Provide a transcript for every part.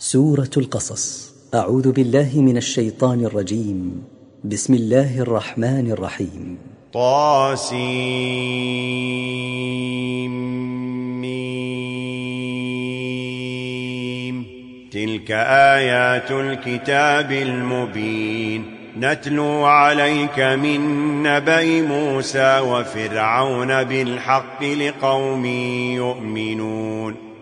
سورة القصص. أعوذ بالله من الشيطان الرجيم. بسم الله الرحمن الرحيم. طاسيم. تلك آيات الكتاب المبين. نتلو عليك من نبي موسى وفرعون بالحق لقوم يؤمنون.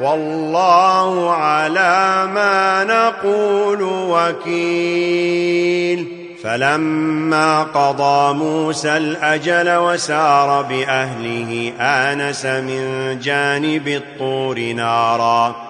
والله على ما نقول وكيل. فلما قضى موسى الأجل وسار بأهله آنس من جانب الطور نارا.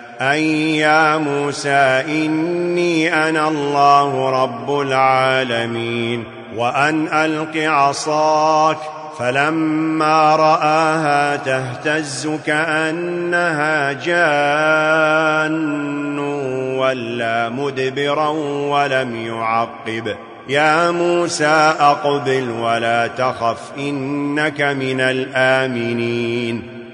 أي يا موسى إني أنا الله رب العالمين وأن ألق عصاك فلما رآها تهتز كأنها جان ولا مدبرا ولم يعقب يا موسى أقبل ولا تخف إنك من الآمنين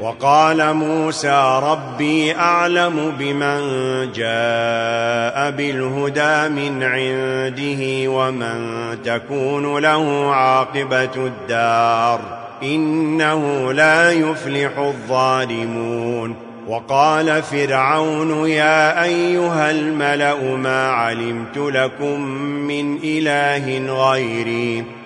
وقال موسى ربي أعلم بمن جاء بالهدى من عنده ومن تكون له عاقبة الدار إنه لا يفلح الظالمون وقال فرعون يا أيها الملأ ما علمت لكم من إله غيري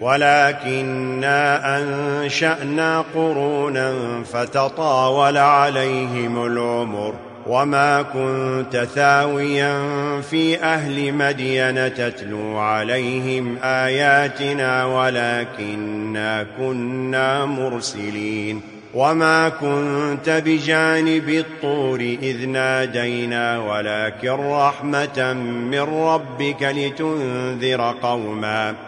ولكننا أنشأنا قرونا فتطاول عليهم العمر وما كنت ثاويا في أهل مدينة تتلو عليهم آياتنا ولكننا كنا مرسلين وما كنت بجانب الطور إذ نادينا ولكن رحمة من ربك لتنذر قوماً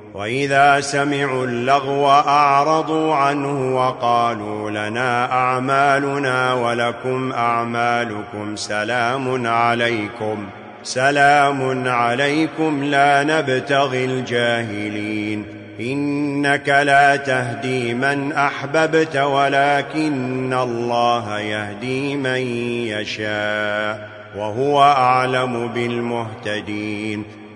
وإذا سمعوا اللغو أعرضوا عنه وقالوا لنا أعمالنا ولكم أعمالكم سلام عليكم سلام عليكم لا نبتغي الجاهلين إنك لا تهدي من أحببت ولكن الله يهدي من يشاء وهو أعلم بالمهتدين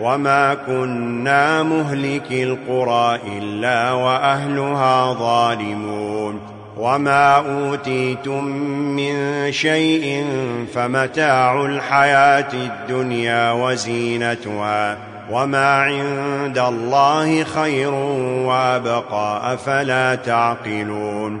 وما كنا مُهْلِكِي القرى إلا وأهلها ظالمون وما أوتيتم من شيء فمتاع الحياة الدنيا وزينتها وما عند الله خير وابقى أفلا تعقلون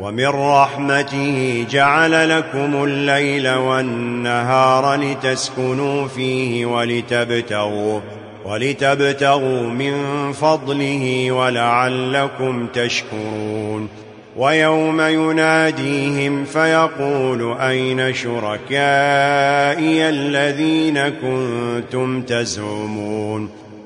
ومن رحمته جعل لكم الليل والنهار لتسكنوا فيه ولتبتغوا ولتبتغوا من فضله ولعلكم تشكرون ويوم يناديهم فيقول أين شركائي الذين كنتم تزعمون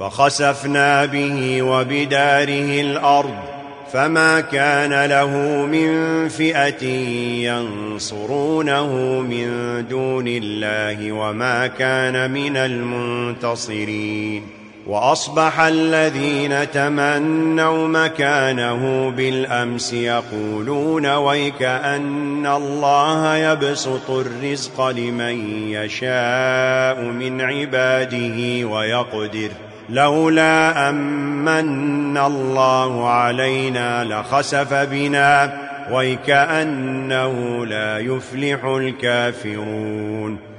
فخسفنا به وبداره الأرض فما كان له من فئة ينصرونه من دون الله وما كان من المنتصرين وأصبح الذين تمنوا مكانه بالأمس يقولون ويك أن الله يبسط الرزق لمن يشاء من عباده ويقدر لولا أمن الله علينا لخسف بنا ويكأنه لا يفلح الكافرون